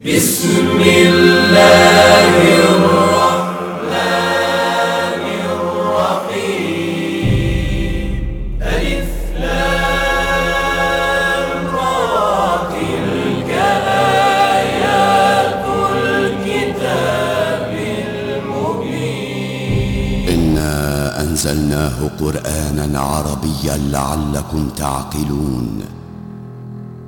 بسم الله الرحمن الرحيم ألف لام تلك آيات الكتاب المبين إنا أنزلناه قرآنا عربيا لعلكم تعقلون.